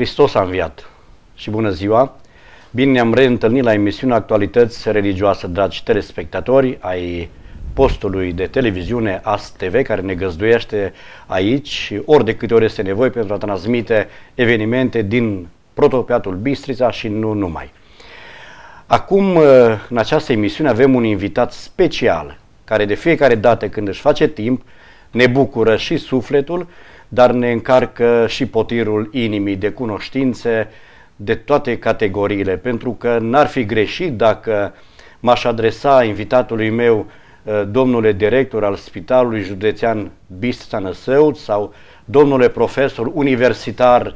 Hristos a înviat și bună ziua! Bine ne-am reîntâlnit la emisiunea Actualități Religioase, dragi telespectatori ai postului de televiziune AS TV, care ne găzduiește aici ori de câte ori este nevoie pentru a transmite evenimente din protopiatul Bistrița și nu numai. Acum, în această emisiune, avem un invitat special, care de fiecare dată când își face timp, ne bucură și sufletul, dar ne încarcă și potirul inimii de cunoștințe de toate categoriile, pentru că n-ar fi greșit dacă m-aș adresa invitatului meu, uh, domnule director al Spitalului Județean Bistrița Năsăut sau domnule profesor universitar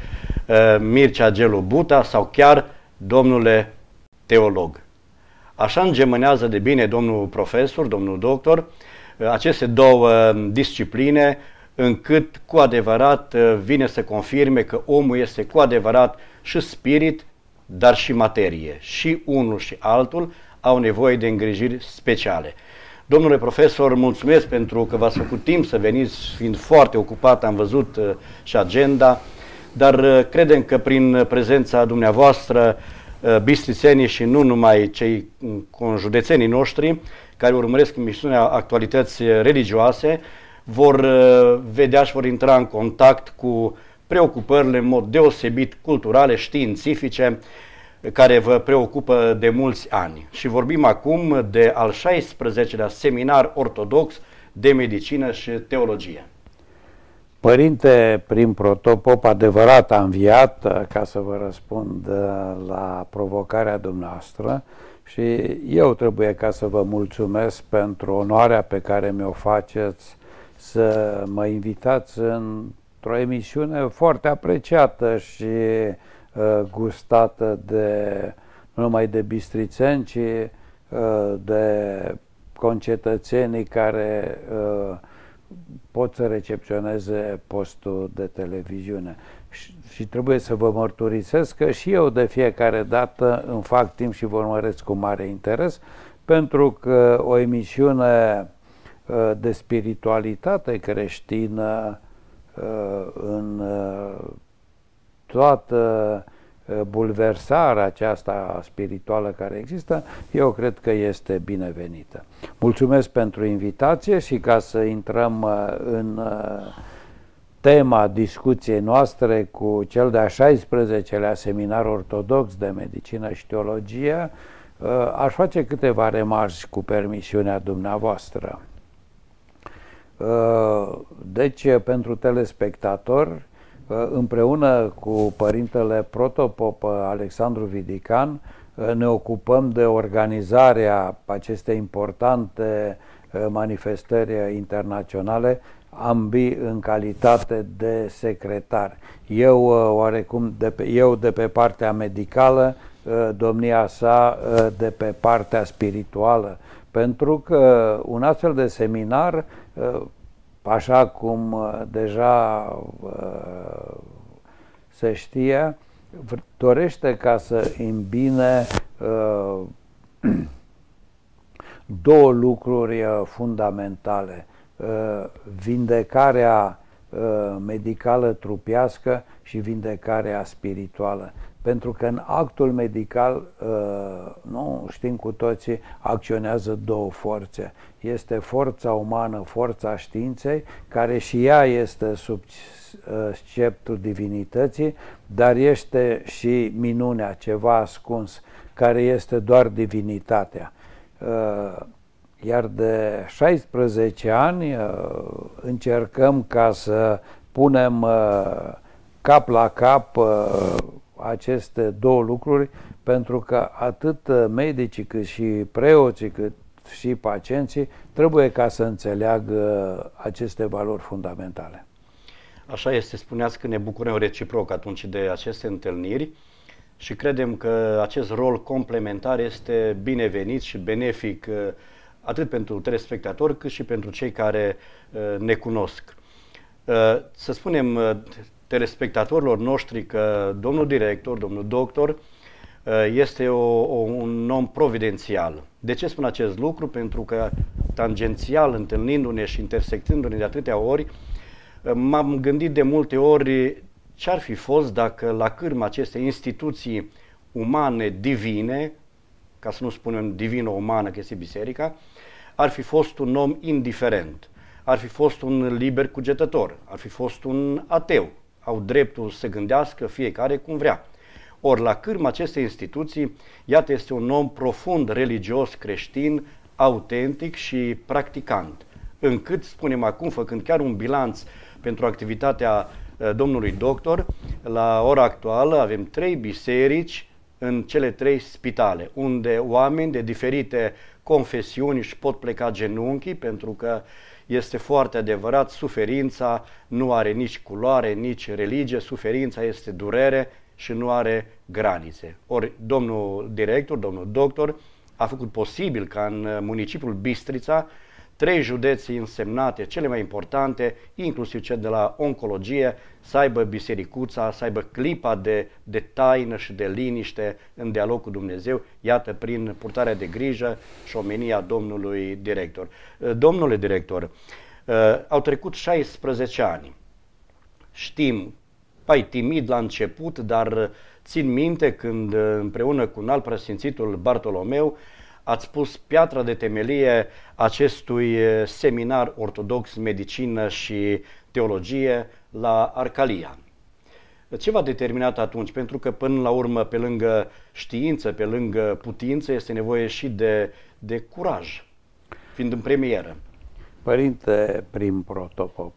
uh, Mircea Gelu Buta sau chiar domnule teolog. Așa îngemânează de bine domnul profesor, domnul doctor, uh, aceste două discipline încât cu adevărat uh, vine să confirme că omul este cu adevărat și spirit, dar și materie. Și unul și altul au nevoie de îngrijiri speciale. Domnule profesor, mulțumesc pentru că v-ați făcut timp să veniți, fiind foarte ocupat, am văzut uh, și agenda, dar uh, credem că prin prezența dumneavoastră, bistrițenii și nu numai cei conjudețenii noștri, care urmăresc misiunea actualități religioase, vor uh, vedea și vor intra în contact cu preocupările în mod deosebit culturale, științifice, care vă preocupă de mulți ani. Și vorbim acum de al 16-lea seminar ortodox de medicină și teologie. Părinte prim protopop adevărat a înviat uh, ca să vă răspund uh, la provocarea dumneavoastră și eu trebuie ca să vă mulțumesc pentru onoarea pe care mi-o faceți să mă invitați într-o emisiune foarte apreciată și uh, gustată de nu numai de bistrițeni, ci uh, de concetățenii care uh, pot să recepționeze postul de televiziune. Și, și trebuie să vă mărturisesc că și eu de fiecare dată îmi fac timp și vă urmăresc cu mare interes, pentru că o emisiune Uh, de spiritualitate creștină uh, în uh, toată bulversarea aceasta spirituală care există, eu cred că este binevenită. Mulțumesc pentru invitație și ca să intrăm în tema discuției noastre cu cel de-a 16-lea seminar ortodox de medicină și teologie, aș face câteva remarci cu permisiunea dumneavoastră. Uh, deci, pentru telespectator, uh, împreună cu părintele protopop Alexandru Vidican, uh, ne ocupăm de organizarea acestei importante manifestări internaționale, ambii în calitate de secretar. Eu, oarecum, de pe, eu de pe partea medicală, domnia sa de pe partea spirituală, pentru că un astfel de seminar Uh, așa cum uh, deja uh, se știe, dorește ca să îmbine două lucruri fundamentale. Vindecarea medicală trupească și vindecarea spirituală pentru că în actul medical, uh, nu știm cu toții, acționează două forțe. Este forța umană, forța științei, care și ea este sub uh, sceptrul divinității, dar este și minunea, ceva ascuns, care este doar divinitatea. Uh, iar de 16 ani încercăm ca să punem cap la cap aceste două lucruri pentru că atât medicii cât și preoții cât și pacienții trebuie ca să înțeleagă aceste valori fundamentale. Așa este, spuneați că ne bucurăm reciproc atunci de aceste întâlniri și credem că acest rol complementar este binevenit și benefic uh, atât pentru telespectatori cât și pentru cei care uh, ne cunosc. Uh, să spunem, telespectatorilor noștri că domnul director, domnul doctor, uh, este o, o, un om providențial. De ce spun acest lucru? Pentru că tangențial, întâlnindu-ne și intersectându-ne de atâtea ori, uh, m-am gândit de multe ori ce ar fi fost dacă la cârma acestei instituții umane divine, ca să nu spunem divină-umană, că este biserica, ar fi fost un om indiferent, ar fi fost un liber cugetător, ar fi fost un ateu. Au dreptul să gândească fiecare cum vrea. Ori la cârma acestei instituții, iată, este un om profund religios creștin, autentic și practicant, încât, spunem acum, făcând chiar un bilanț pentru activitatea uh, domnului doctor, la ora actuală avem trei biserici în cele trei spitale, unde oameni de diferite confesiuni își pot pleca genunchii, pentru că este foarte adevărat, suferința nu are nici culoare, nici religie, suferința este durere și nu are granițe. Ori domnul director, domnul doctor, a făcut posibil ca în municipiul Bistrița trei județe însemnate, cele mai importante, inclusiv cel de la oncologie, să aibă bisericuța, să aibă clipa de, de taină și de liniște în dialog cu Dumnezeu, iată, prin purtarea de grijă și omenia domnului director. Domnule director, au trecut 16 ani. Știm, pai timid la început, dar țin minte când împreună cu un alt preasfințitul Bartolomeu ați pus piatra de temelie acestui seminar ortodox medicină și teologie la Arcalia. Ce v-a determinat atunci? Pentru că până la urmă, pe lângă știință, pe lângă putință, este nevoie și de, de curaj, fiind în premieră. Părinte prim protopop,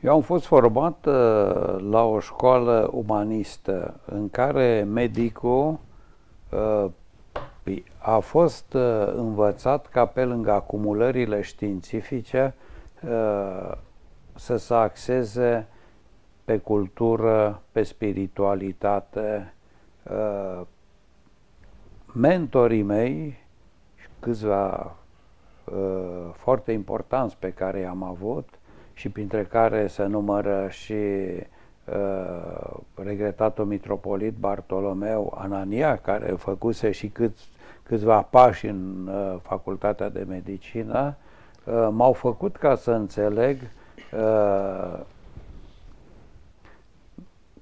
eu am fost format la o școală umanistă în care medicul Uh, păi, a fost uh, învățat ca pe lângă acumulările științifice uh, să se axeze pe cultură, pe spiritualitate. Mentorii mei, câțiva foarte importanți pe care i-am avut și printre care se numără și uh, regretatul mitropolit Bartolomeu Anania, care făcuse și cât, câțiva pași în uh, facultatea de medicină, uh, m-au făcut ca să înțeleg uh,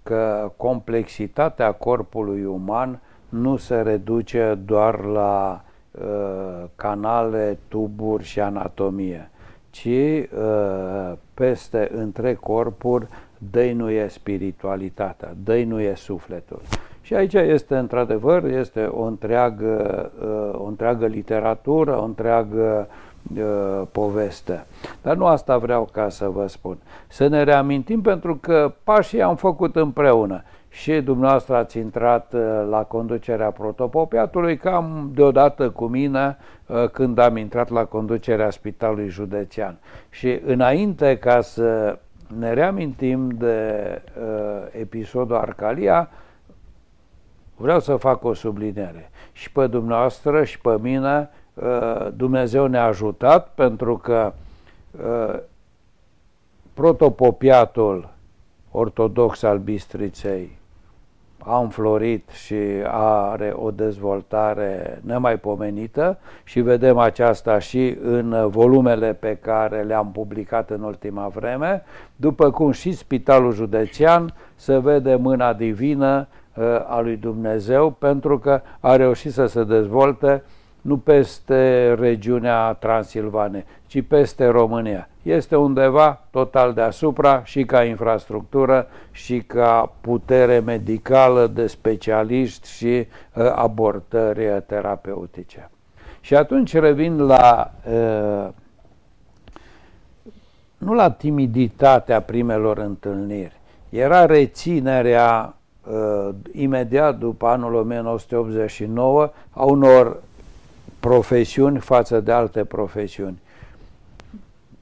că complexitatea corpului uman nu se reduce doar la uh, canale, tuburi și anatomie, ci uh, peste între corpuri dăinuie spiritualitatea, dăinuie sufletul. Și aici este într-adevăr, este o întreagă, uh, o întreagă literatură, o întreagă uh, poveste. Dar nu asta vreau ca să vă spun. Să ne reamintim pentru că pașii am făcut împreună și dumneavoastră ați intrat uh, la conducerea protopopiatului cam deodată cu mine când am intrat la conducerea spitalului județean. Și înainte ca să ne reamintim de uh, episodul Arcalia, vreau să fac o subliniere. Și pe dumneavoastră și pe mine uh, Dumnezeu ne-a ajutat pentru că uh, protopopiatul ortodox al Bistriței a înflorit și are o dezvoltare nemaipomenită și vedem aceasta și în volumele pe care le-am publicat în ultima vreme, după cum și Spitalul Județean se vede mâna divină uh, a lui Dumnezeu pentru că a reușit să se dezvolte nu peste regiunea Transilvane, ci peste România. Este undeva total deasupra și ca infrastructură și ca putere medicală de specialiști și uh, abordări terapeutice. Și atunci revin la uh, nu la timiditatea primelor întâlniri, era reținerea uh, imediat după anul 1989 a unor profesiuni față de alte profesiuni.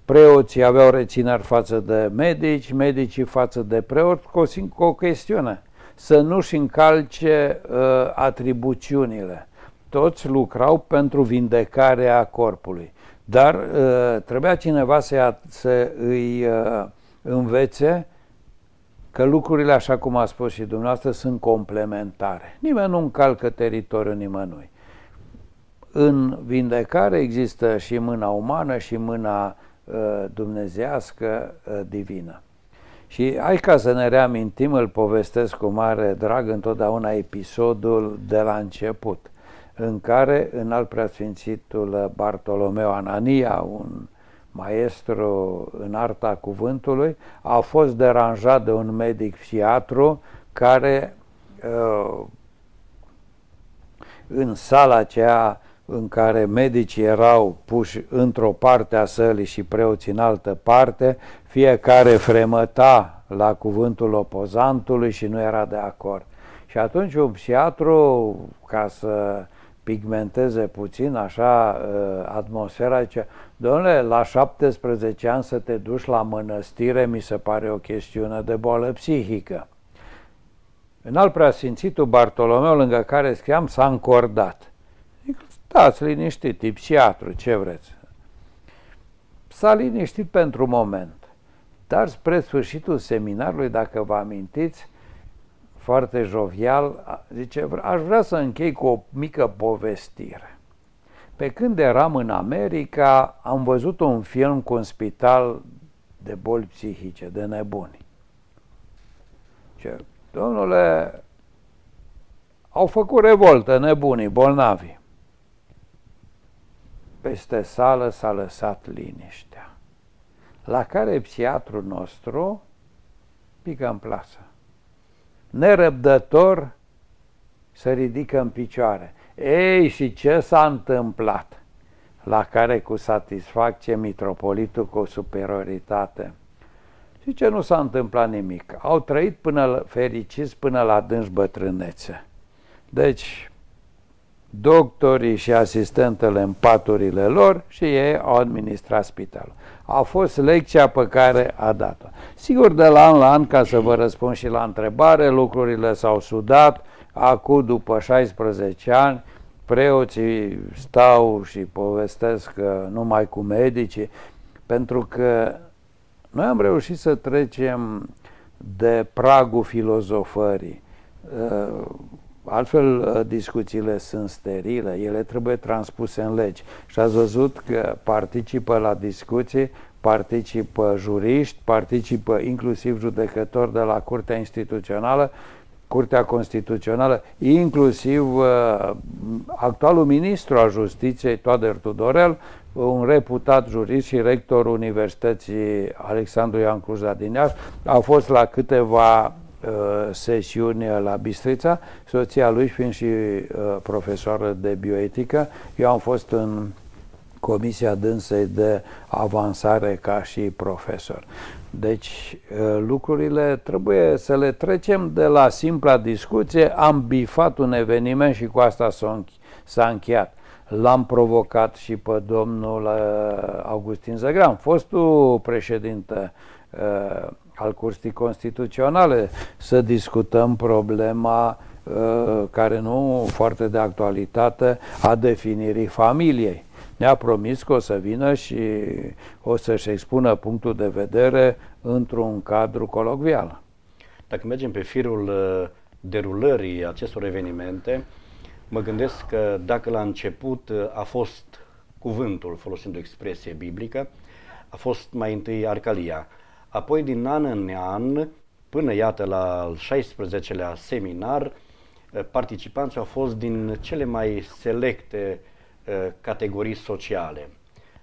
Preoții aveau rețineri față de medici, medicii față de preoți, cu o, o chestiune, să nu-și încalce uh, atribuțiunile. Toți lucrau pentru vindecarea corpului, dar uh, trebuia cineva să, ia, să îi uh, învețe că lucrurile, așa cum a spus și dumneavoastră, sunt complementare. Nimeni nu încalcă teritoriul nimănui în vindecare există și mâna umană și mâna uh, dumnezească uh, divină. Și hai ca să ne reamintim, îl povestesc cu mare drag întotdeauna episodul de la început, în care în al preasfințitul Bartolomeu Anania, un maestru în arta cuvântului, a fost deranjat de un medic psiatru care uh, în sala aceea în care medicii erau puși într-o parte a sălii și preoții în altă parte, fiecare fremăta la cuvântul opozantului și nu era de acord. Și atunci un psiatru, ca să pigmenteze puțin așa uh, atmosfera, zice, domnule, la 17 ani să te duci la mănăstire mi se pare o chestiune de boală psihică. În al preasfințitul Bartolomeu, lângă care scriam, s-a încordat. Zic, stați liniștit, e psiatru, ce vreți? S-a liniștit pentru moment. Dar spre sfârșitul seminarului, dacă vă amintiți, foarte jovial, zice, aș vrea să închei cu o mică povestire. Pe când eram în America, am văzut un film cu un spital de boli psihice, de nebuni. Ce, domnule, au făcut revoltă nebunii, bolnavi. Peste sală s-a lăsat liniștea, la care psiatrul nostru pică în plasă nerăbdător, să ridică în picioare. Ei, și ce s-a întâmplat? La care cu satisfacție mitropolitul cu superioritate. Și ce nu s-a întâmplat nimic. Au trăit până fericiți până la dânși bătrânețe. Deci, doctorii și asistentele în paturile lor și ei au administrat spitalul. A fost lecția pe care a dat-o. Sigur, de la an la an, ca să vă răspund și la întrebare, lucrurile s-au sudat. Acum, după 16 ani, preoții stau și povestesc numai cu medicii, pentru că noi am reușit să trecem de pragul filozofării. Altfel, uh, discuțiile sunt sterile, ele trebuie transpuse în legi. Și ați văzut că participă la discuții, participă juriști, participă inclusiv judecători de la Curtea Instituțională, Curtea Constituțională, inclusiv uh, actualul ministru al Justiției, Toader Tudorel, un reputat jurist și rector Universității Alexandru Ioan Cluj din Iași, a fost la câteva Uh, sesiuni la Bistrița, soția lui fiind și uh, profesoară de bioetică. Eu am fost în comisia dânsei de avansare ca și profesor. Deci uh, lucrurile trebuie să le trecem de la simpla discuție, am bifat un eveniment și cu asta s-a încheiat. L-am provocat și pe domnul Augustin Zăgran, fostul președinte al Curții Constituționale să discutăm problema uh, care nu foarte de actualitate a definirii familiei. Ne-a promis că o să vină și o să-și expună punctul de vedere într-un cadru colocvial. Dacă mergem pe firul uh, derulării acestor evenimente, mă gândesc că dacă la început uh, a fost cuvântul, folosind o expresie biblică, a fost mai întâi Arcalia, Apoi, din an în an, până iată la al 16-lea seminar, eh, participanții au fost din cele mai selecte eh, categorii sociale.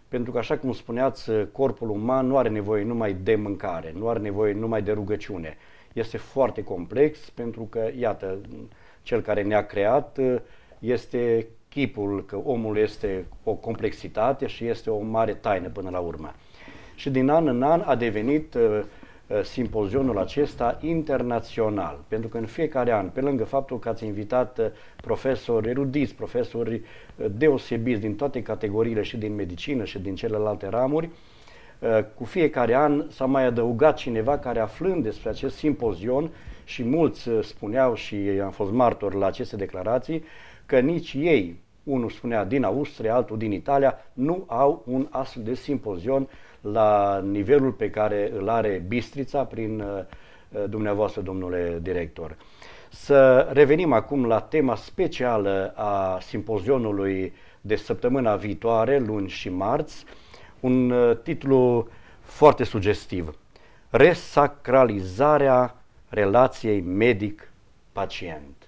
Pentru că, așa cum spuneați, eh, corpul uman nu are nevoie numai de mâncare, nu are nevoie numai de rugăciune. Este foarte complex pentru că, iată, cel care ne-a creat este chipul, că omul este o complexitate și este o mare taină până la urmă și din an în an a devenit uh, uh, simpozionul acesta internațional. Pentru că în fiecare an, pe lângă faptul că ați invitat uh, profesori erudiți, profesori deosebiți din toate categoriile și din medicină și din celelalte ramuri, cu fiecare an s-a mai adăugat cineva care aflând despre acest simpozion și mulți spuneau și am fost martor la aceste declarații că nici ei, unul spunea din Austria, altul din Italia, nu au un astfel de simpozion la nivelul pe care îl are Bistrița prin uh, uh, dumneavoastră, domnule director. Să revenim acum la tema specială a simpozionului de săptămâna viitoare, luni și marți, un uh, titlu foarte sugestiv. resacralizarea relației medic-pacient.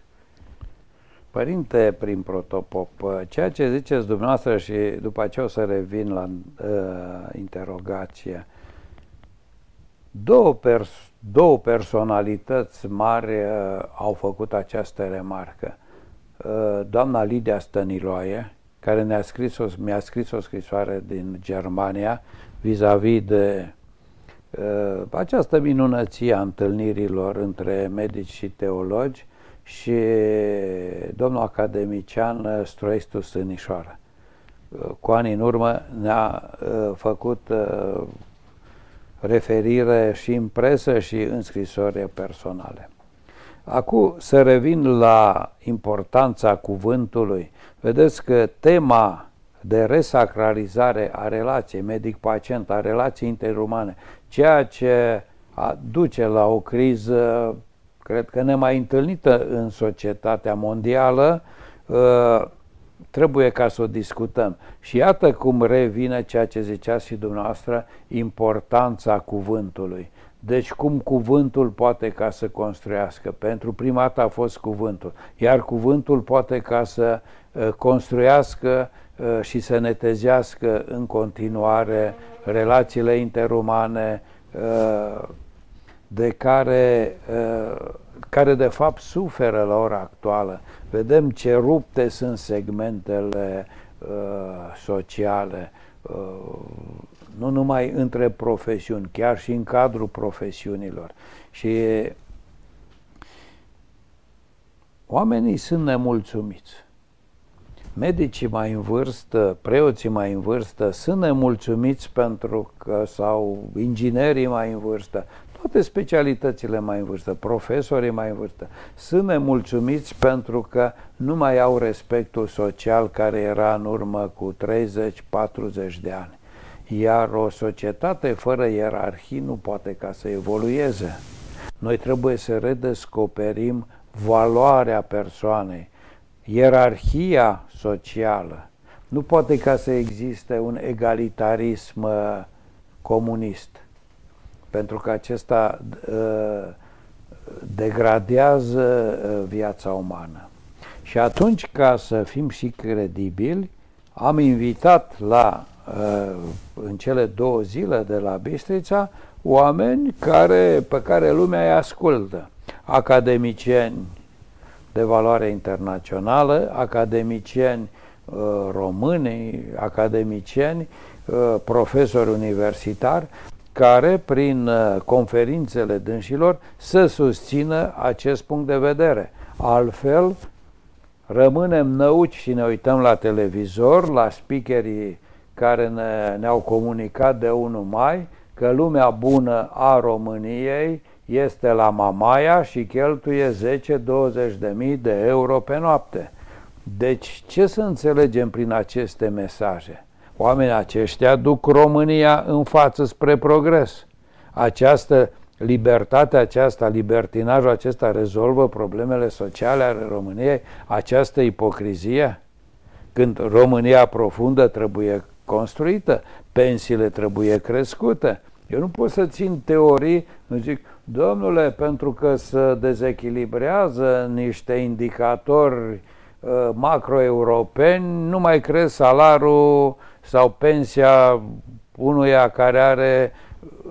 Părinte, prin protopop, ceea ce ziceți dumneavoastră și după aceea o să revin la uh, interogație, două, pers- două personalități mari uh, au făcut această remarcă. Uh, doamna Lidia Stăniloae, care ne-a scris o, mi-a scris o scrisoare din Germania vis-a-vis -vis de uh, această minunăție a întâlnirilor între medici și teologi și domnul academician Stroistu Sânișoară. Uh, cu ani în urmă ne-a uh, făcut uh, referire și în presă și în scrisori personale. Acum să revin la importanța cuvântului. Vedeți că tema de resacralizare a relației medic-pacient, a relației interumane, ceea ce duce la o criză, cred că nemai întâlnită în societatea mondială, ă, trebuie ca să o discutăm. Și iată cum revine ceea ce ziceați și dumneavoastră, importanța cuvântului. Deci cum cuvântul poate ca să construiască? Pentru prima dată a fost cuvântul, iar cuvântul poate ca să uh, construiască uh, și să netezească în continuare relațiile interumane uh, de care, care de fapt suferă la ora actuală. Vedem ce rupte sunt segmentele sociale, nu numai între profesiuni, chiar și în cadrul profesiunilor. Și oamenii sunt nemulțumiți. Medicii mai în vârstă, preoții mai în vârstă sunt nemulțumiți pentru că, sau inginerii mai în vârstă, toate specialitățile mai în vârstă, profesorii mai în vârstă, sunt nemulțumiți pentru că nu mai au respectul social care era în urmă cu 30-40 de ani. Iar o societate fără ierarhii nu poate ca să evolueze. Noi trebuie să redescoperim valoarea persoanei, ierarhia socială. Nu poate ca să existe un egalitarism uh, comunist, pentru că acesta uh, degradează uh, viața umană. Și atunci, ca să fim și credibili, am invitat la Uh, în cele două zile de la Bistrița oameni care, pe care lumea îi ascultă. Academicieni de valoare internațională, academicieni uh, români, academicieni, uh, profesori universitari, care, prin conferințele dânșilor, să susțină acest punct de vedere. Altfel, rămânem năuci și ne uităm la televizor, la speakerii care ne, ne-au comunicat de 1 mai că lumea bună a României este la Mamaia și cheltuie 10-20 de mii de euro pe noapte. Deci ce să înțelegem prin aceste mesaje? Oamenii aceștia duc România în față spre progres. Această libertate aceasta, libertinajul acesta rezolvă problemele sociale ale României, această ipocrizie? Când România profundă trebuie construită, pensiile trebuie crescute. Eu nu pot să țin teorii, nu zic, domnule, pentru că se dezechilibrează niște indicatori uh, macroeuropeni, nu mai cresc salariul sau pensia unuia care are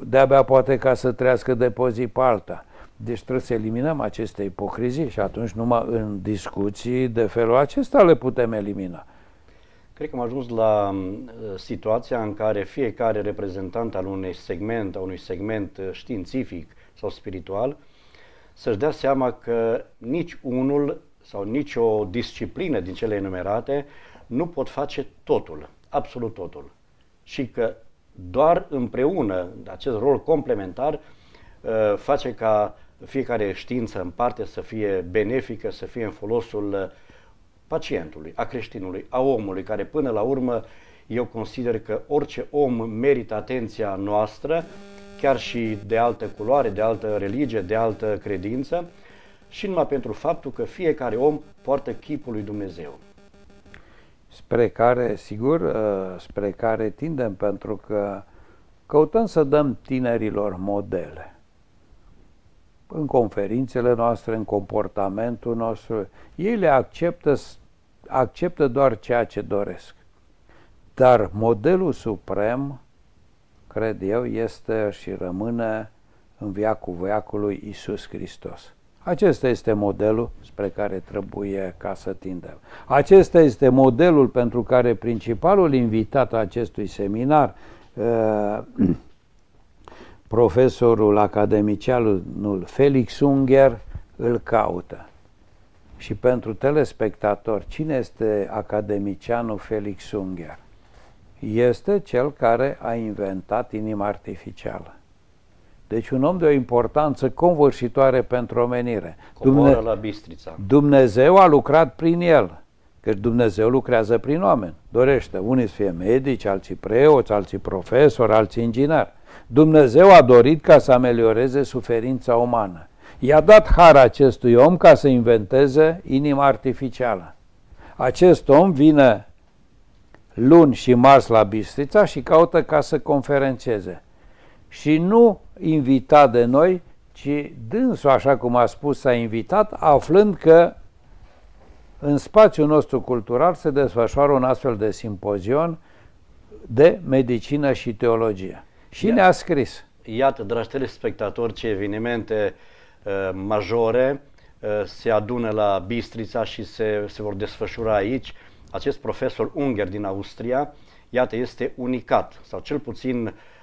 de-abia poate ca să trăiască de pe zi pe alta. Deci trebuie să eliminăm aceste ipocrizii și atunci numai în discuții de felul acesta le putem elimina. Cred că am ajuns la uh, situația în care fiecare reprezentant al unui segment, a unui segment uh, științific sau spiritual, să-și dea seama că nici unul sau nici o disciplină din cele enumerate nu pot face totul, absolut totul. Și că doar împreună, acest rol complementar, uh, face ca fiecare știință în parte să fie benefică, să fie în folosul pacientului, a creștinului, a omului, care până la urmă eu consider că orice om merită atenția noastră, chiar și de altă culoare, de altă religie, de altă credință, și numai pentru faptul că fiecare om poartă chipul lui Dumnezeu. Spre care, sigur, uh, spre care tindem, pentru că Căutăm să dăm tinerilor modele. În conferințele noastre, în comportamentul nostru, ei le acceptă, acceptă doar ceea ce doresc. Dar modelul suprem, cred eu, este și rămâne în viacul veacului Isus Hristos. Acesta este modelul spre care trebuie ca să tindem. Acesta este modelul pentru care principalul invitat a acestui seminar, uh, profesorul academicianul Felix Unger, îl caută. Și pentru telespectator, cine este academicianul Felix Unger? Este cel care a inventat inima artificială. Deci un om de o importanță convârșitoare pentru omenire. Dumne- la Bistrița. Dumnezeu a lucrat prin el. Că Dumnezeu lucrează prin oameni. Dorește unii să fie medici, alții preoți, alții profesori, alții ingineri. Dumnezeu a dorit ca să amelioreze suferința umană. I-a dat har acestui om ca să inventeze inima artificială. Acest om vine luni și marți la Bistrița și caută ca să conferențeze și nu invitat de noi, ci dânsul, așa cum a spus, s-a invitat, aflând că în spațiul nostru cultural se desfășoară un astfel de simpozion de medicină și teologie. Și ne-a scris. Iată, dragi telespectatori, ce evenimente uh, majore uh, se adună la Bistrița și se, se vor desfășura aici. Acest profesor Unger din Austria, iată, este unicat, sau cel puțin uh, Uh,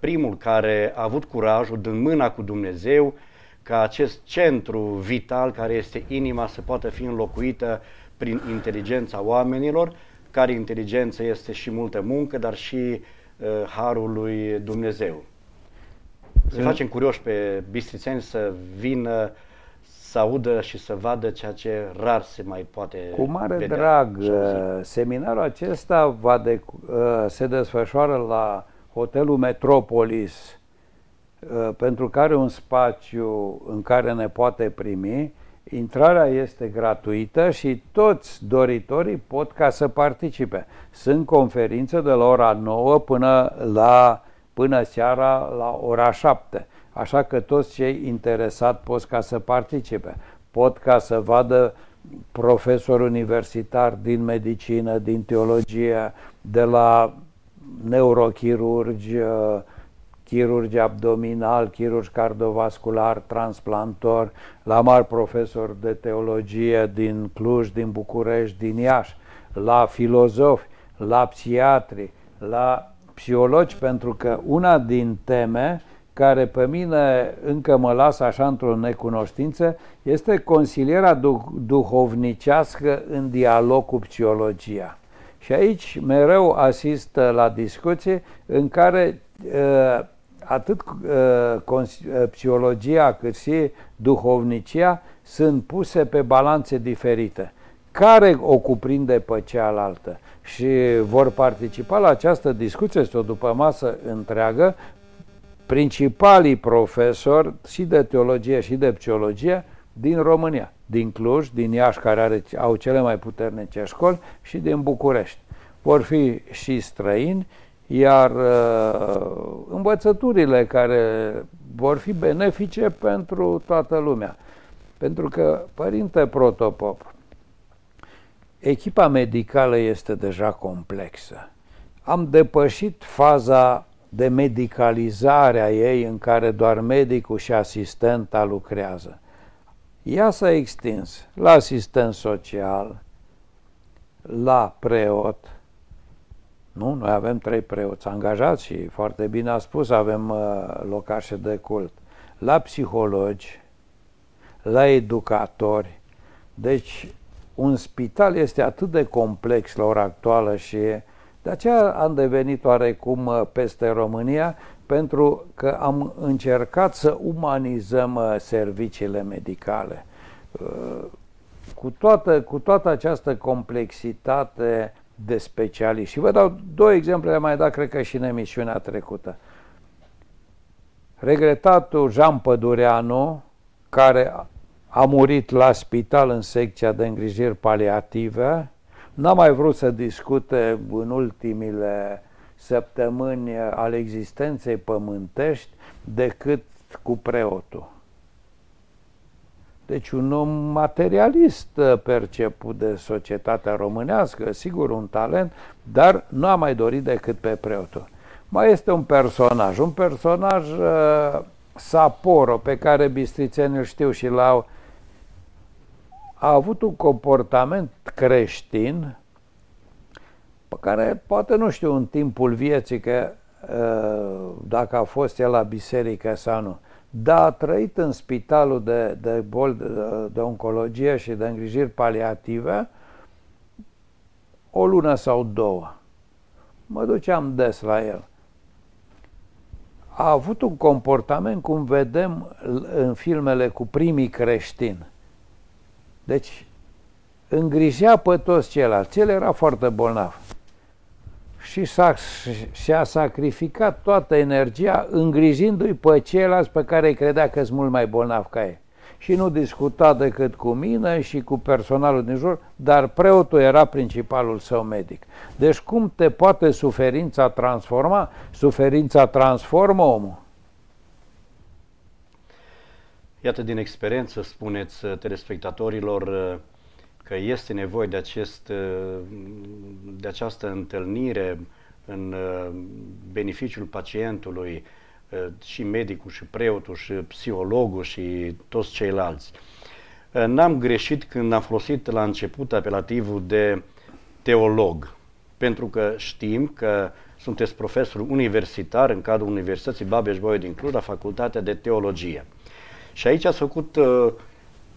primul care a avut curajul, din mâna cu Dumnezeu, ca acest centru vital, care este inima, să poată fi înlocuită prin inteligența oamenilor, care inteligență este și multă muncă, dar și uh, harul lui Dumnezeu. Să facem curioși pe bistrițeni să vină să audă și să vadă ceea ce rar se mai poate Cu mare vedea. drag, uh, seminarul acesta va de, uh, se desfășoară la hotelul Metropolis, uh, pentru care un spațiu în care ne poate primi, intrarea este gratuită și toți doritorii pot ca să participe. Sunt conferințe de la ora 9 până, la, până seara la ora 7. Așa că toți cei interesați pot ca să participe. Pot ca să vadă profesori universitari din medicină, din teologie, de la neurochirurgi, uh, chirurgi abdominal, chirurgi cardiovascular, transplantor, la mari profesori de teologie din Cluj, din București, din Iași, la filozofi, la psiatri, la psihologi, pentru că una din teme care pe mine încă mă lasă așa într-o necunoștință este consilierea duh duhovnicească în dialog cu psihologia. Și aici mereu asist la discuții în care uh, atât uh, uh, psihologia cât și duhovnicia sunt puse pe balanțe diferite. Care o cuprinde pe cealaltă? Și vor participa la această discuție, este o după masă întreagă, principalii profesori și de teologie și de psihologie din România din Cluj, din Iași, care are, au cele mai puternice școli, și din București. Vor fi și străini, iar uh, învățăturile care vor fi benefice pentru toată lumea. Pentru că, Părinte Protopop, echipa medicală este deja complexă. Am depășit faza de medicalizare a ei în care doar medicul și asistenta lucrează. Ea s-a extins la asistent social, la preot. Nu, noi avem trei preoți angajați și foarte bine a spus, avem uh, locașe de cult. La psihologi, la educatori. Deci, un spital este atât de complex la ora actuală și de aceea am devenit oarecum uh, peste România pentru că am încercat să umanizăm uh, serviciile medicale. Uh, cu toată, cu toată această complexitate de specialiști. Și vă dau două exemple, le mai dat, cred că și în emisiunea trecută. Regretatul Jean Pădureanu, care a murit la spital în secția de îngrijiri paliative, n-a mai vrut să discute în ultimile săptămâni ale existenței pământești decât cu preotul. Deci un om materialist uh, perceput de societatea românească, sigur un talent, dar nu a mai dorit decât pe preotul. Mai este un personaj, un personaj uh, Saporo, pe care bistrițenii îl știu și l-au, a avut un comportament creștin, pe care poate nu știu în timpul vieții că uh, dacă a fost el la biserică sau nu, dar a trăit în spitalul de, de bol de, de oncologie și de îngrijiri paliative o lună sau două. Mă duceam des la el. A avut un comportament cum vedem în filmele cu primii creștini. Deci, îngrijea pe toți ceilalți. El era foarte bolnav și s-a, și-a sacrificat toată energia îngrijindu-i pe ceilalți pe care îi credea că sunt mult mai bolnav ca ei. Și nu discuta decât cu mine și cu personalul din jur, dar preotul era principalul său medic. Deci cum te poate suferința transforma? Suferința transformă omul. Iată, din experiență, spuneți telespectatorilor, că este nevoie de, acest, de această întâlnire în uh, beneficiul pacientului uh, și medicul și preotul și psihologul și toți ceilalți. Uh, n-am greșit când am folosit la început apelativul de teolog, pentru că știm că sunteți profesor universitar în cadrul Universității Babeș-Bolyai din Cluj, la Facultatea de Teologie. Și aici ați făcut uh,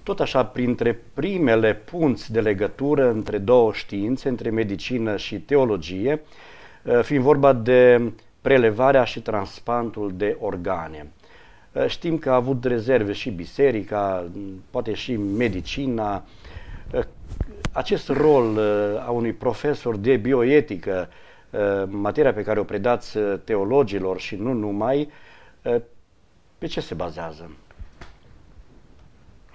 tot așa printre primele punți de legătură între două științe, între medicină și teologie, uh, fiind vorba de prelevarea și transplantul de organe. Uh, știm că a avut rezerve și biserica, poate și medicina. Uh, acest rol a unui profesor de bioetică, materia pe care o predați teologilor și nu numai, pe ce se bazează?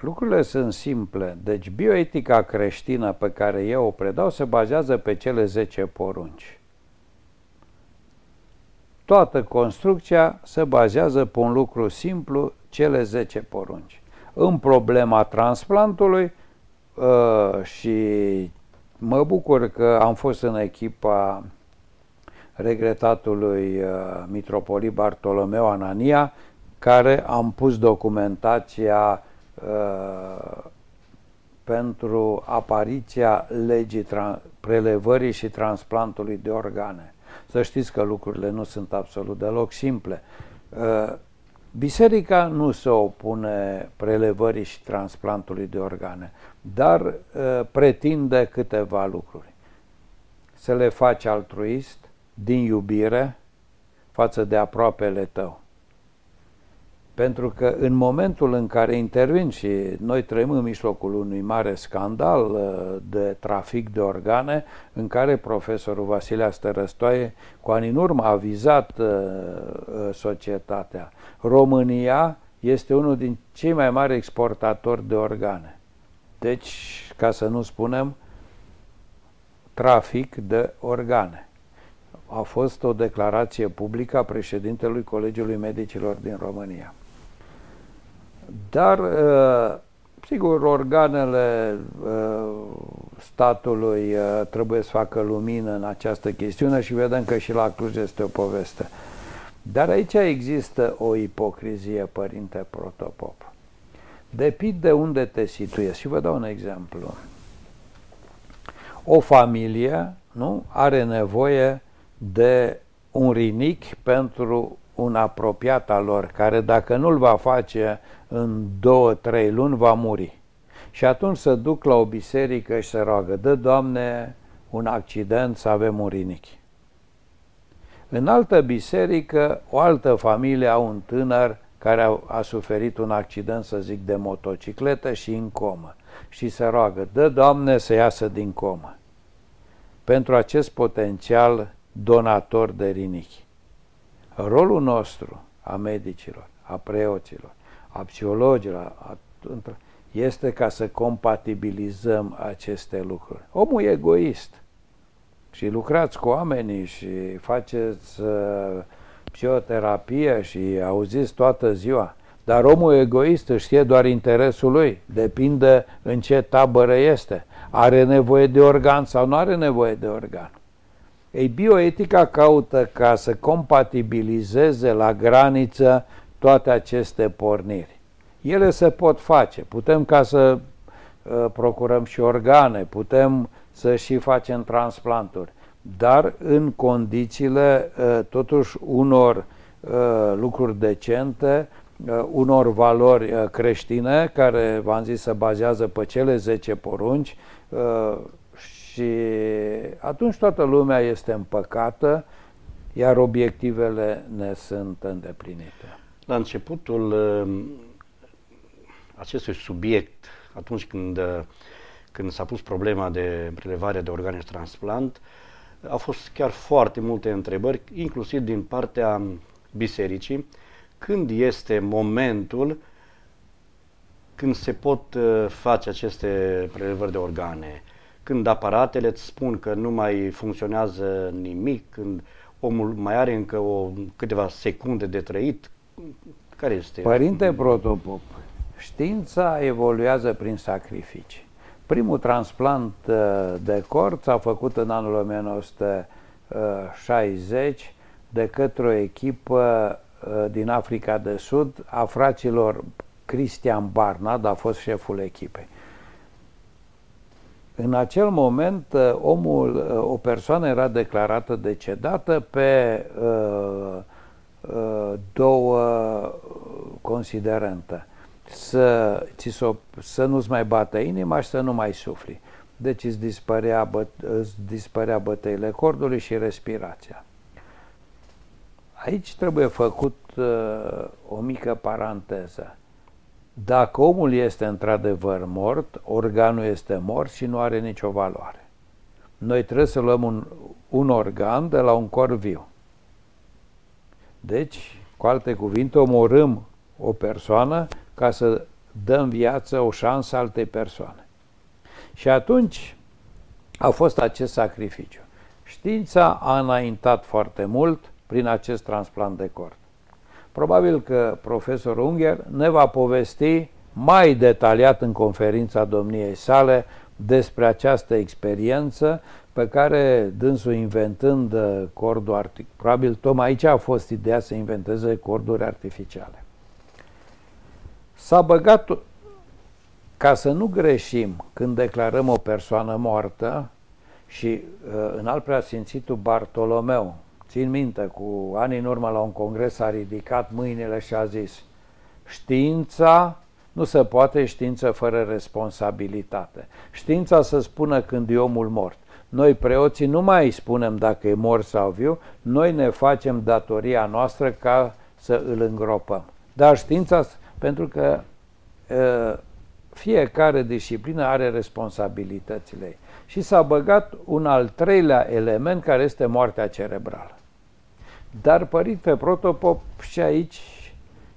Lucrurile sunt simple. Deci bioetica creștină pe care eu o predau se bazează pe cele 10 porunci. Toată construcția se bazează pe un lucru simplu, cele 10 porunci. În problema transplantului uh, și mă bucur că am fost în echipa regretatului uh, mitropolit Bartolomeu Anania, care am pus documentația Uh, pentru apariția legii prelevării și transplantului de organe. Să știți că lucrurile nu sunt absolut deloc simple. Uh, biserica nu se opune prelevării și transplantului de organe, dar uh, pretinde câteva lucruri. Să le faci altruist, din iubire, față de aproapele tău. Pentru că în momentul în care intervin și noi trăim în mijlocul unui mare scandal uh, de trafic de organe, în care profesorul Vasile Astărăstoaie cu ani în urmă a vizat uh, uh, societatea. România este unul din cei mai mari exportatori de organe. Deci, ca să nu spunem, trafic de organe. A fost o declarație publică a președintelui Colegiului Medicilor din România. Dar, uh, sigur, organele uh, statului uh, trebuie să facă lumină în această chestiune și vedem că și la Cluj este o poveste. Dar aici există o ipocrizie, părinte protopop. Depinde de unde te situezi. Și vă dau un exemplu. O familie nu, are nevoie de un rinic pentru un apropiat al lor, care dacă nu-l va face în două, trei luni, va muri. Și atunci să duc la o biserică și să roagă, dă, Doamne, un accident să avem un rinichi. În altă biserică, o altă familie au un tânăr care a, a suferit un accident, să zic, de motocicletă și în comă. Și se roagă, dă, Doamne, să iasă din comă. Pentru acest potențial donator de rinichi. Rolul nostru, a medicilor, a preoților, a psihologilor, a, este ca să compatibilizăm aceste lucruri. Omul e egoist și lucrați cu oamenii și faceți uh, psihoterapie și auziți toată ziua. Dar omul egoist își știe doar interesul lui, depinde în ce tabără este. Are nevoie de organ sau nu are nevoie de organ. Ei, bioetica caută ca să compatibilizeze la graniță toate aceste porniri. Ele se pot face. Putem ca să uh, procurăm și organe, putem să și facem transplanturi, dar în condițiile uh, totuși unor uh, lucruri decente, uh, unor valori uh, creștine, care, v-am zis, se bazează pe cele 10 porunci, uh, și atunci toată lumea este împăcată, iar obiectivele ne sunt îndeplinite. La începutul uh, acestui subiect, atunci când, uh, când s-a pus problema de prelevare de organe și transplant, au fost chiar foarte multe întrebări, inclusiv din partea bisericii, când este momentul când se pot uh, face aceste prelevări de organe când aparatele îți spun că nu mai funcționează nimic, când omul mai are încă o câteva secunde de trăit, care este? Părinte Protopop, știința evoluează prin sacrificii. Primul transplant uh, de cort s-a făcut în anul 1960 de către o echipă uh, din Africa de Sud a fraților Cristian Barnard, a fost șeful echipei. În acel moment, uh, omul, uh, o persoană era declarată decedată pe uh, uh, două considerente. Să, ți să nu-ți mai bată inima și să nu mai sufli. Deci îți dispărea, bă, îți dispărea bătăile cordului și respirația. Aici trebuie făcut uh, o mică paranteză. Dacă omul este într-adevăr mort, organul este mort și nu are nicio valoare. Noi trebuie să luăm un, un organ de la un corp viu. Deci, cu alte cuvinte, omorâm o persoană ca să dăm viață, o șansă altei persoane. Și atunci a fost acest sacrificiu. Știința a înaintat foarte mult prin acest transplant de cord. Probabil că profesor Unger ne va povesti mai detaliat în conferința domniei sale despre această experiență pe care dânsul inventând uh, cordul artificial, probabil tocmai aici a fost ideea să inventeze corduri artificiale. S-a băgat, ca să nu greșim când declarăm o persoană moartă și uh, în al preasfințitul Bartolomeu, țin minte, cu ani în urmă la un congres a ridicat mâinile și a zis știința nu se poate știință fără responsabilitate. Știința să spună când e omul mort. Noi preoții nu mai spunem dacă e mort sau viu, noi ne facem datoria noastră ca să îl îngropăm. Dar știința, pentru că fiecare disciplină are responsabilitățile ei. Și s-a băgat un al treilea element care este moartea cerebrală. Dar, părinte Protopop, și aici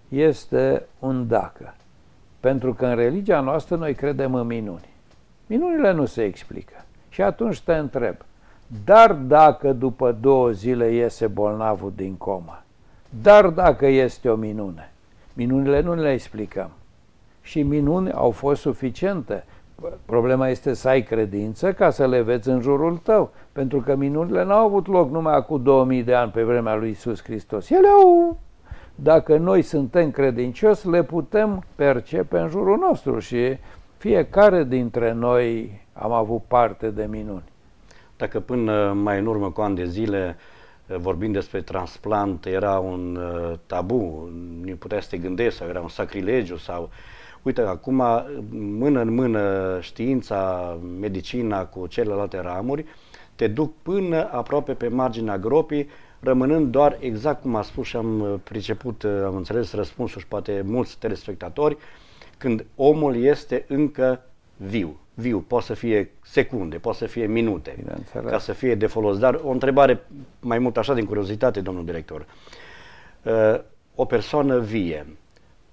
este un dacă. Pentru că în religia noastră noi credem în minuni. Minunile nu se explică. Și atunci te întreb, dar dacă după două zile iese bolnavul din coma, dar dacă este o minune, minunile nu le explicăm. Și minuni au fost suficiente. Problema este să ai credință ca să le vezi în jurul tău, pentru că minunile n-au avut loc numai acum 2000 de ani pe vremea lui Isus Hristos. Ele au, dacă noi suntem credincioși, le putem percepe în jurul nostru și fiecare dintre noi am avut parte de minuni. Dacă până mai în urmă cu ani de zile vorbind despre transplant era un uh, tabu, nu puteai să te gândești sau era un sacrilegiu sau Uite, acum, mână în mână, știința, medicina cu celelalte ramuri, te duc până aproape pe marginea gropii, rămânând doar exact cum a spus și am priceput, am înțeles răspunsul și poate mulți telespectatori, când omul este încă viu. Viu, poate să fie secunde, poate să fie minute, ca să fie de folos. Dar o întrebare mai mult așa din curiozitate, domnul director. Uh, o persoană vie,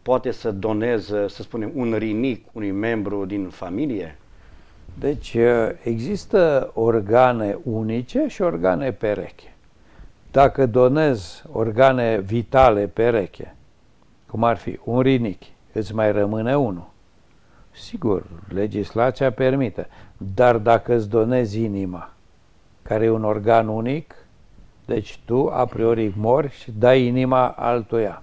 poate să doneze, să spunem, un rinic unui membru din familie? Deci uh, există organe unice și organe pereche. Dacă donezi organe vitale pereche, cum ar fi un rinichi, îți mai rămâne unul. Sigur, legislația permite, dar dacă îți donezi inima, care e un organ unic, deci tu a priori mori și dai inima altuia.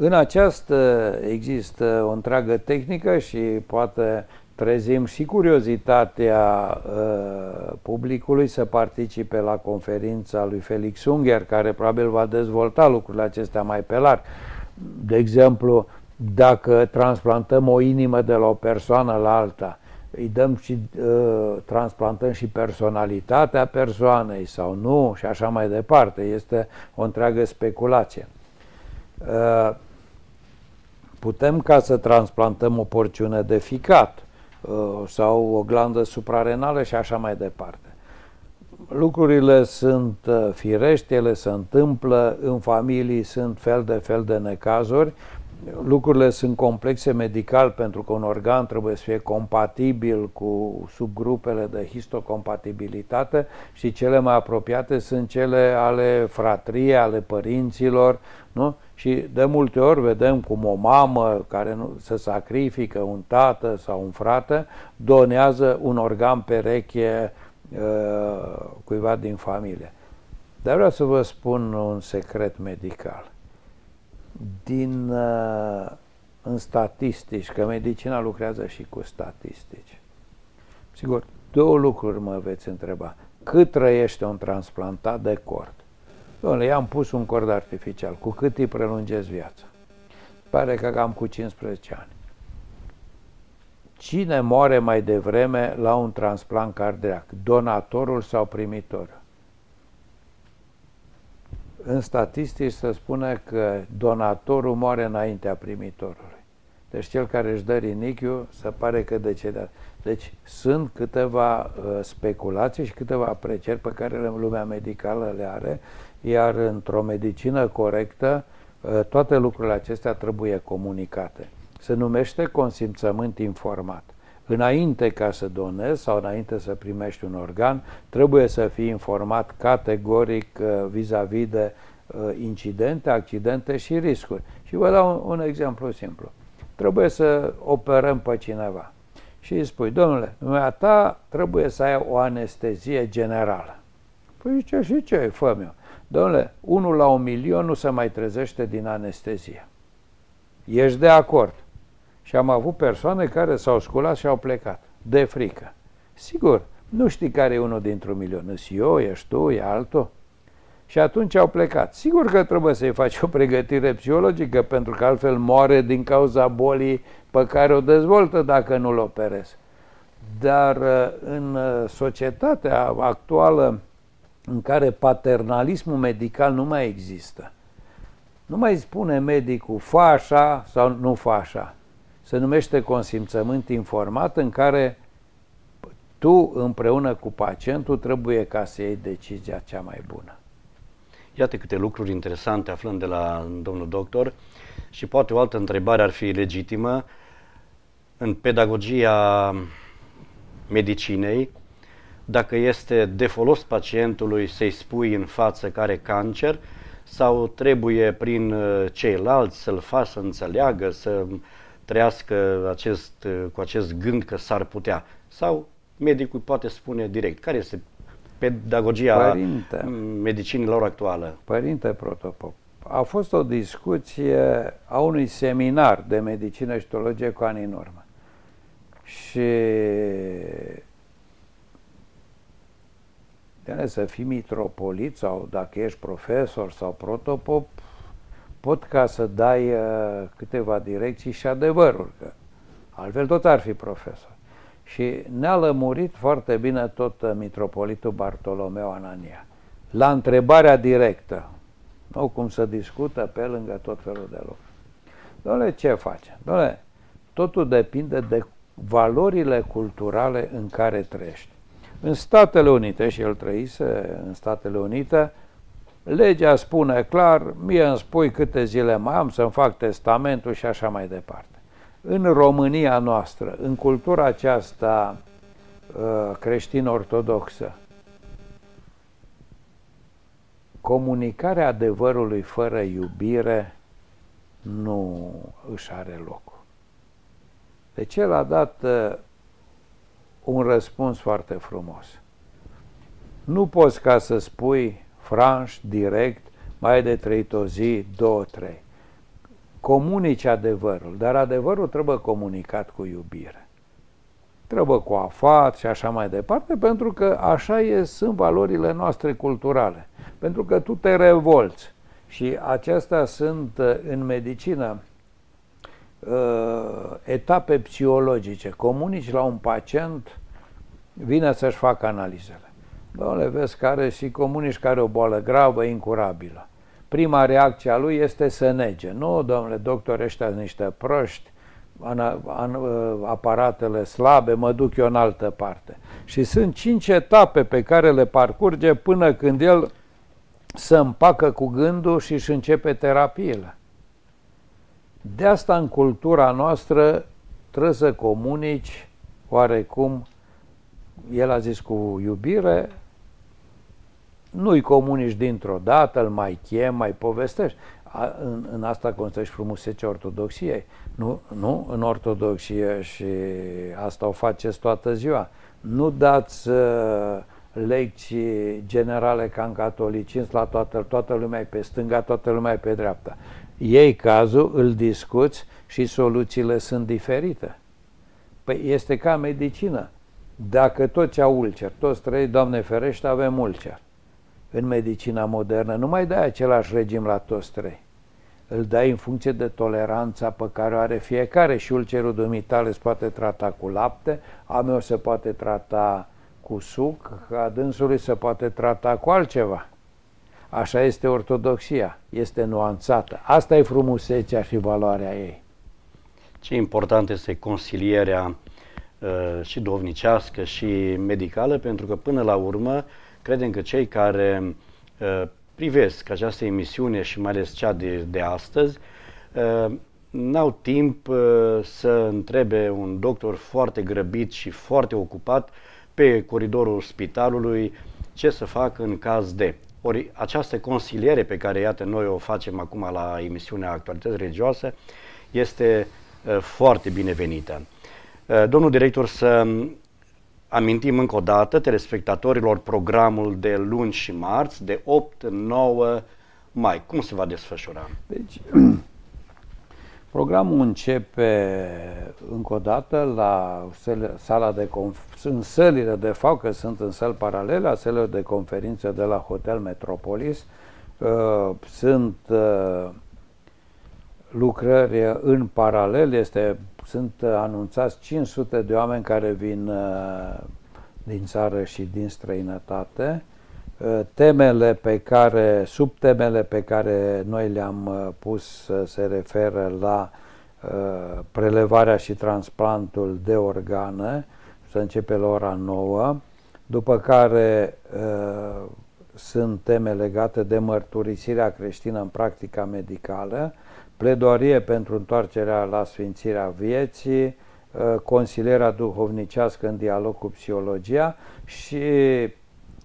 În această există o întreagă tehnică și poate trezim și curiozitatea uh, publicului să participe la conferința lui Felix Unger, care probabil va dezvolta lucrurile acestea mai pe larg. De exemplu, dacă transplantăm o inimă de la o persoană la alta, îi dăm și uh, transplantăm și personalitatea persoanei sau nu și așa mai departe. Este o întreagă speculație. Uh, putem ca să transplantăm o porțiune de ficat uh, sau o glandă suprarenală și așa mai departe. Lucrurile sunt uh, firești, ele se întâmplă, în familii sunt fel de fel de necazuri, lucrurile sunt complexe medical pentru că un organ trebuie să fie compatibil cu subgrupele de histocompatibilitate și cele mai apropiate sunt cele ale fratriei, ale părinților, nu? Și de multe ori vedem cum o mamă care nu, se sacrifică, un tată sau un frate, donează un organ pereche uh, cuiva din familie. Dar vreau să vă spun un secret medical din uh, în statistici, că medicina lucrează și cu statistici. Sigur, două lucruri mă veți întreba. Cât trăiește un transplantat de cord? Doamne, i-am pus un cord artificial. Cu cât îi prelungesc viața? Pare că cam cu 15 ani. Cine moare mai devreme la un transplant cardiac? Donatorul sau primitorul? În statistici se spune că donatorul moare înaintea primitorului. Deci cel care își dă rinichiul se pare că decedează. Deci sunt câteva uh, speculații și câteva aprecieri pe care lumea medicală le are, iar într-o medicină corectă uh, toate lucrurile acestea trebuie comunicate. Se numește consimțământ informat înainte ca să donezi sau înainte să primești un organ, trebuie să fii informat categoric uh, vis-a-vis -vis de uh, incidente, accidente și riscuri. Și vă dau un, un exemplu simplu. Trebuie să operăm pe cineva și îi spui, domnule, ta trebuie să ai o anestezie generală. Păi ce și ce, fă eu. Domnule, unul la un milion nu se mai trezește din anestezie. Ești de acord? Și am avut persoane care s-au sculat și au plecat, de frică. Sigur, nu știi care e unul dintr-un milion, îți eu, ești tu, e altul. Și atunci au plecat. Sigur că trebuie să-i faci o pregătire psihologică, pentru că altfel moare din cauza bolii pe care o dezvoltă dacă nu-l operezi. Dar uh, în uh, societatea actuală în care paternalismul medical nu mai există, nu mai spune medicul fa așa sau nu fa așa se numește consimțământ informat în care tu împreună cu pacientul trebuie ca să iei decizia cea mai bună. Iată câte lucruri interesante aflăm de la domnul doctor și poate o altă întrebare ar fi legitimă. În pedagogia medicinei, dacă este de folos pacientului să-i spui în față care are cancer sau trebuie prin uh, ceilalți să-l faci să înțeleagă, să trăiască acest, cu acest gând că s-ar putea. Sau medicul poate spune direct care este pedagogia Părinte, medicinii lor actuală. Părinte Protopop, a fost o discuție a unui seminar de medicină și teologie cu ani în urmă. Și de să fii mitropolit sau dacă ești profesor sau protopop, pot ca să dai uh, câteva direcții și adevărul, că altfel tot ar fi profesor. Și ne-a lămurit foarte bine tot uh, mitropolitul Bartolomeu Anania. La întrebarea directă, nu cum să discută pe lângă tot felul de lucruri. Doamne, ce face? Doamne, totul depinde de valorile culturale în care trăiești. În Statele Unite, și el trăise în Statele Unite, Legea spune clar, mie îmi spui câte zile mai am să-mi fac testamentul și așa mai departe. În România noastră, în cultura aceasta uh, creștin-ortodoxă, comunicarea adevărului fără iubire nu își are loc. Deci el a dat uh, un răspuns foarte frumos. Nu poți ca să spui franș, direct, mai de trăit o zi, două, trei. Comunici adevărul, dar adevărul trebuie comunicat cu iubire. Trebuie cu afat și așa mai departe, pentru că așa e, sunt valorile noastre culturale. Pentru că tu te revolți și acestea sunt uh, în medicină uh, etape psihologice. Comunici la un pacient, vine să-și facă analizele. Domnule, vezi care și comunici care o boală gravă, incurabilă. Prima reacție a lui este să nege. Nu, domnule, doctor, ăștia sunt niște proști, an, an, aparatele slabe, mă duc eu în altă parte. Și sunt cinci etape pe care le parcurge până când el se împacă cu gândul și își începe terapiile. De asta în cultura noastră trebuie să comunici oarecum, el a zis cu iubire, nu-i comunici dintr-o dată, îl mai chem, mai povestești. A, în, în asta constă și frumusețea ortodoxiei. Nu, nu în ortodoxie și asta o faceți toată ziua. Nu dați uh, lecții generale ca în catolicism la toată, toată lumea e pe stânga, toată lumea e pe dreapta. Ei cazul, îl discuți și soluțiile sunt diferite. Păi este ca medicină. Dacă toți au ulcer, toți trei, Doamne ferește, avem ulcer în medicina modernă, nu mai dai același regim la toți trei. Îl dai în funcție de toleranța pe care o are fiecare și ulcerul dumitale se poate trata cu lapte, a meu se poate trata cu suc, a dânsului se poate trata cu altceva. Așa este ortodoxia, este nuanțată. Asta e frumusețea și valoarea ei. Ce important este consilierea uh, și dovnicească și medicală, pentru că până la urmă credem că cei care uh, privesc această emisiune și mai ales cea de, de astăzi, uh, n-au timp uh, să întrebe un doctor foarte grăbit și foarte ocupat pe coridorul spitalului ce să fac în caz de. Ori această consiliere pe care, iată, noi o facem acum la emisiunea Actualități Religioase este uh, foarte binevenită. Uh, domnul director, să Amintim încă o dată telespectatorilor programul de luni și marți, de 8-9 mai. Cum se va desfășura? Deci, programul începe încă o dată la sala de conf- în sălile de fapt, că sunt în săli paralele, a sălilor de conferință de la Hotel Metropolis. Uh, sunt uh, lucrări în paralel, este sunt uh, anunțați 500 de oameni care vin uh, din țară și din străinătate. Uh, temele pe care, subtemele pe care noi le-am pus se referă la prelevarea și transplantul de organe, să începe la ora 9, după care sunt teme legate de mărturisirea creștină în practica medicală, pledoarie pentru întoarcerea la sfințirea vieții, uh, consilierea duhovnicească în dialog cu psihologia și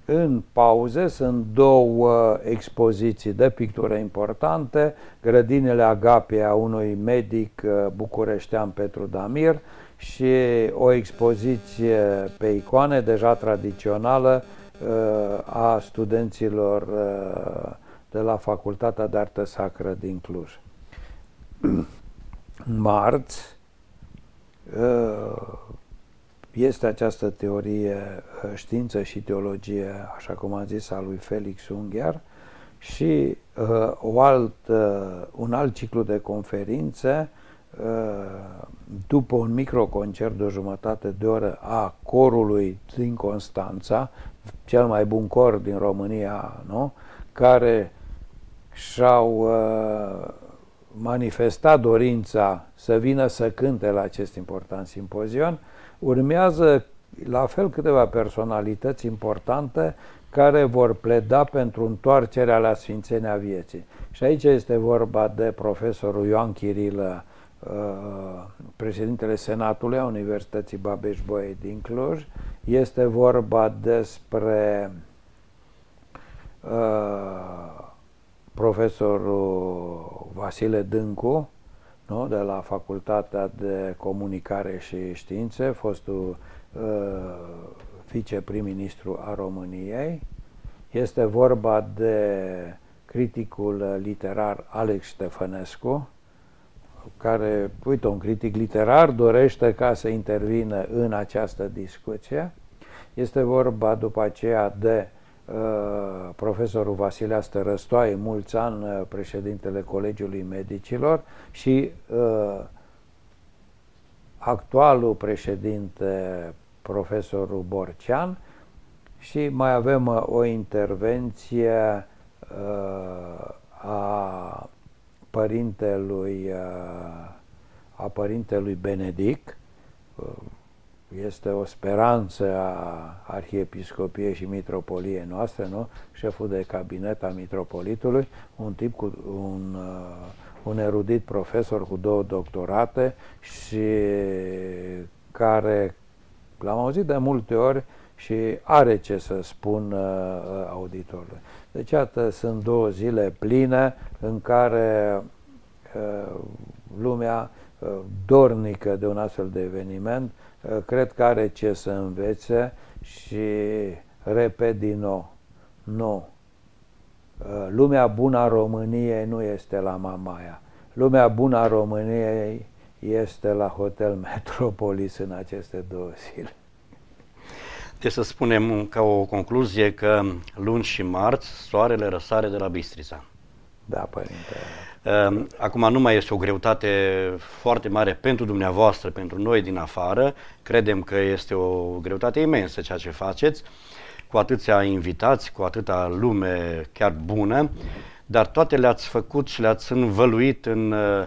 în pauze sunt două expoziții de pictură importante, grădinile Agapie a unui medic uh, bucureștean Petru Damir și o expoziție pe icoane deja tradițională uh, a studenților de la Facultatea de Artă Sacră din Cluj marți uh, este această teorie uh, știință și teologie, așa cum am zis, a lui Felix Ungher și uh, o alt, un alt ciclu de conferințe după un microconcert de o jumătate de oră a corului din Constanța, cel mai bun cor din România, nu? care și-au uh, manifestat dorința să vină să cânte la acest important simpozion, urmează la fel câteva personalități importante care vor pleda pentru întoarcerea la Sfințenia vieții. Și aici este vorba de profesorul Ioan Chirilă, președintele Senatului a Universității Babeș-Bolyai din Cluj. Este vorba despre uh, profesorul Vasile Dâncu, nu? de la Facultatea de Comunicare și Științe, fostul uh, viceprim-ministru a României. Este vorba de criticul literar Alex Ștefănescu, care, uite, un critic literar dorește ca să intervină în această discuție. Este vorba după aceea de uh, profesorul Vasile Astărăstoaie, mulți ani uh, președintele Colegiului Medicilor și uh, actualul președinte profesorul Borcean. Și mai avem uh, o intervenție uh, a părintelui, uh, a părintelui Benedict, uh, este o speranță a Arhiepiscopiei și Mitropoliei noastre, nu? Șeful de cabinet a Mitropolitului, un tip cu un, uh, un erudit profesor cu două doctorate și care l-am auzit de multe ori și are ce să spun uh, auditorului. Deci, iată, sunt două zile pline în care uh, lumea uh, dornică de un astfel de eveniment uh, cred că are ce să învețe și repet din nou, nu. Uh, lumea bună a României nu este la Mamaia. Lumea bună a României este la Hotel Metropolis în aceste două zile. Deci să spunem ca o concluzie că luni și marți soarele răsare de la Bistrița. Da, părinte. Ehm, acum nu mai este o greutate foarte mare pentru dumneavoastră, pentru noi din afară. Credem că este o greutate imensă ceea ce faceți, cu atâția invitați, cu atâta lume chiar bună, dar toate le-ați făcut și le-ați învăluit în uh,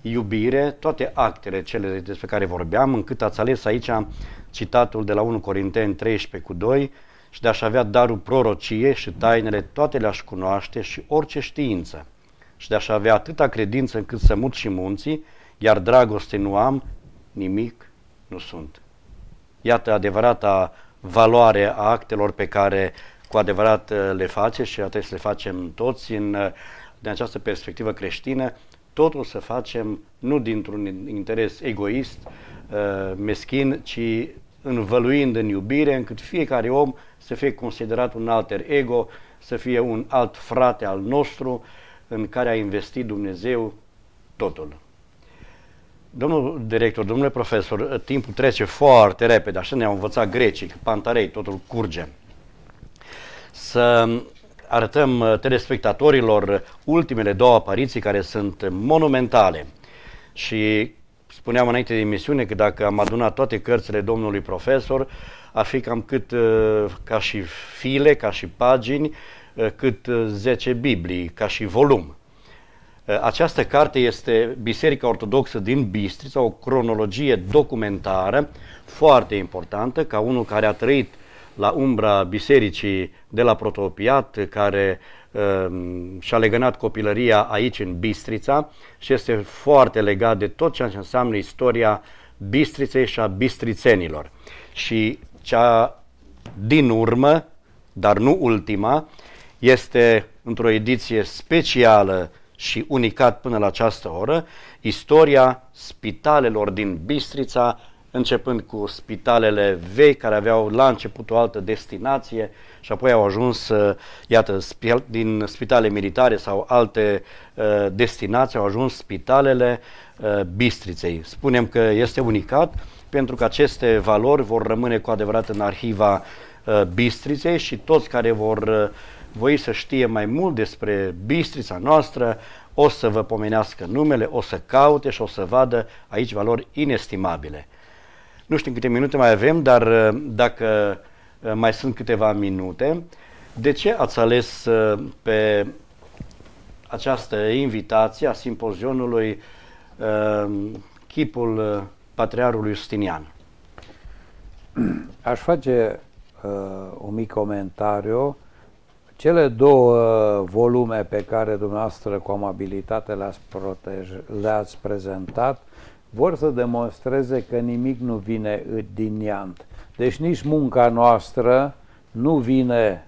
iubire, toate actele cele despre care vorbeam, încât ați ales aici citatul de la 1 Corinteni 13 cu 2, și de a-și avea darul prorocie și tainele, toate le-aș cunoaște și orice știință. Și de a-și avea atâta credință încât să mut și munții, iar dragoste nu am, nimic nu sunt. Iată adevărata valoare a actelor pe care cu adevărat uh, le face și trebuie să le facem toți în, uh, din această perspectivă creștină, totul să facem nu dintr-un interes egoist, uh, meschin, ci învăluind în iubire, încât fiecare om să fie considerat un alter ego, să fie un alt frate al nostru în care a investit Dumnezeu totul. Domnul director, domnule profesor, timpul trece foarte repede, așa ne-au învățat grecii, pantarei, totul curge. Să arătăm telespectatorilor ultimele două apariții care sunt monumentale și spuneam înainte de emisiune că dacă am adunat toate cărțile domnului profesor, a fi cam cât, uh, ca și file, ca și pagini, uh, cât 10 uh, Biblii, ca și volum. Această carte este Biserica Ortodoxă din Bistrița, o cronologie documentară foarte importantă, ca unul care a trăit la umbra bisericii de la Protopiat, care Ehm, și-a legănat copilăria aici în Bistrița și este foarte legat de tot ceea ce înseamnă istoria Bistriței și a bistrițenilor. Și cea din urmă, dar nu ultima, este într-o ediție specială și unicat până la această oră, istoria spitalelor din Bistrița, începând cu spitalele vechi care aveau la început o altă destinație și apoi au ajuns, uh, iată, din spitale militare sau alte uh, destinații, au ajuns spitalele uh, Bistriței. Spunem că este unicat pentru că aceste valori vor rămâne cu adevărat în arhiva Bistriței și toți care vor voi să știe mai mult despre Bistrița noastră, o să vă pomenească numele, o să caute și o să vadă aici valori inestimabile. Nu știu câte minute mai avem, dar dacă Eh, mai sunt câteva minute. De ce ați ales eh, pe această invitație a simpozionului eh, chipul Patriarului Justinian? Aș face uh, un mic comentariu. Cele două volume pe care dumneavoastră cu amabilitate le-ați, protej- le-ați prezentat vor să demonstreze că nimic nu vine din iant. Deci nici munca noastră nu vine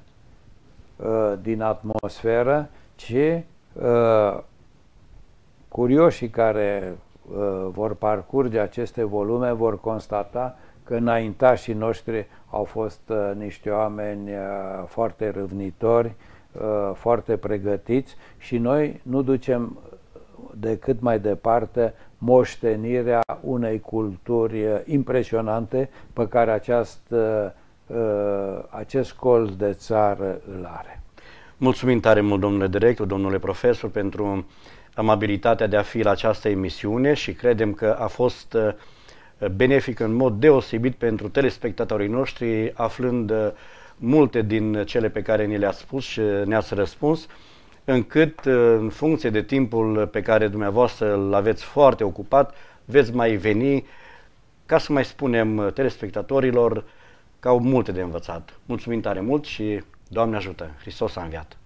uh, din atmosferă, ci uh, curioșii care uh, vor parcurge aceste volume vor constata că înaintașii noștri au fost uh, niște oameni uh, foarte râvnitori, uh, foarte pregătiți și noi nu ducem decât mai departe moștenirea unei culturi uh, impresionante pe care aceast, uh, uh, acest colț de țară îl are. Mulțumim tare mult, domnule director, domnule profesor, pentru amabilitatea de a fi la această emisiune și credem că a fost benefic în mod deosebit pentru telespectatorii noștri, aflând multe din cele pe care ni le-ați spus și ne-ați răspuns încât în funcție de timpul pe care dumneavoastră îl aveți foarte ocupat, veți mai veni ca să mai spunem telespectatorilor că au multe de învățat. Mulțumim tare mult și Doamne ajută! Hristos a înviat!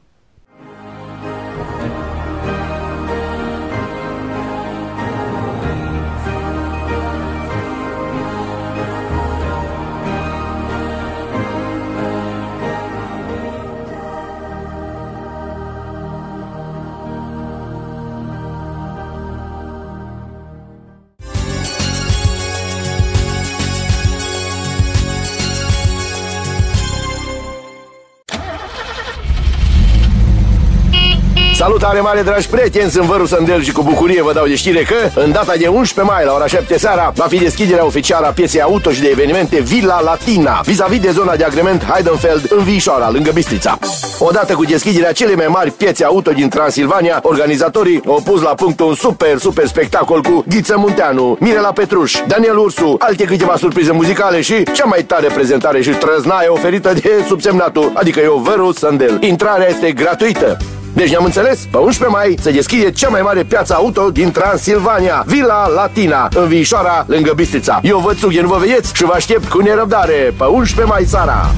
Salutare mare, dragi prieteni, sunt Văru Sandel și cu bucurie vă dau de știre că în data de 11 mai la ora 7 seara va fi deschiderea oficială a pieței auto și de evenimente Villa Latina vis-a-vis -vis de zona de agrement Heidenfeld în Vișoara, lângă Bistrița. Odată cu deschiderea celei mai mari piețe auto din Transilvania, organizatorii au pus la punct un super, super spectacol cu Ghiță Munteanu, Mirela Petruș, Daniel Ursu, alte câteva surprize muzicale și cea mai tare prezentare și trăznaie oferită de subsemnatul, adică eu, Văru Sandel. Intrarea este gratuită. Deci ne-am înțeles? Pe 11 mai se deschide cea mai mare piață auto din Transilvania, Villa Latina, în Vișoara, lângă Bistrița. Eu vă țughe, nu vă vedeți și vă aștept cu nerăbdare pe 11 mai seara.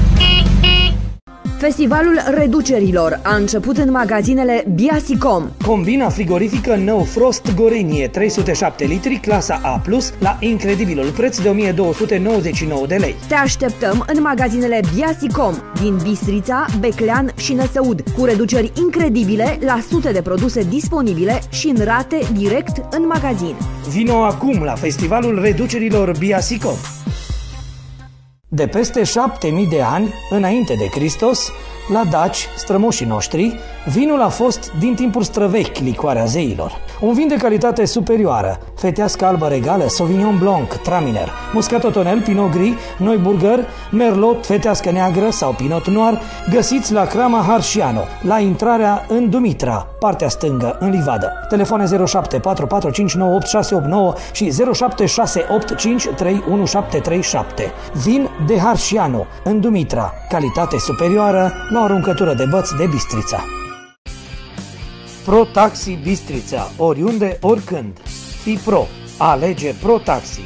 Festivalul reducerilor a început în magazinele Biasicom. Combina frigorifică No Frost Gorenie 307 litri, clasa A+, la incredibilul preț de 1299 de lei. Te așteptăm în magazinele Biasicom din Bistrița, Beclean și Năsăud, cu reduceri incredibile la sute de produse disponibile și în rate direct în magazin. Vino acum la Festivalul reducerilor Biasicom. De peste șapte mii de ani, înainte de Hristos, la daci, strămoșii noștri, vinul a fost din timpuri străvechi licoarea zeilor. Un vin de calitate superioară, fetească albă regală, Sauvignon Blanc, Traminer, Muscato Tonel, Pinot Gris, Noi Burger, Merlot, fetească neagră sau Pinot Noir, găsiți la Crama Harșiano, la intrarea în Dumitra, partea stângă, în Livadă. Telefoane 0744598689 și 0768531737. Vin de Harșiano, în Dumitra, calitate superioară, la o aruncătură de băți de Bistrița. Pro Taxi Bistrița, oriunde, oricând. Fi pro, alege Pro Taxi.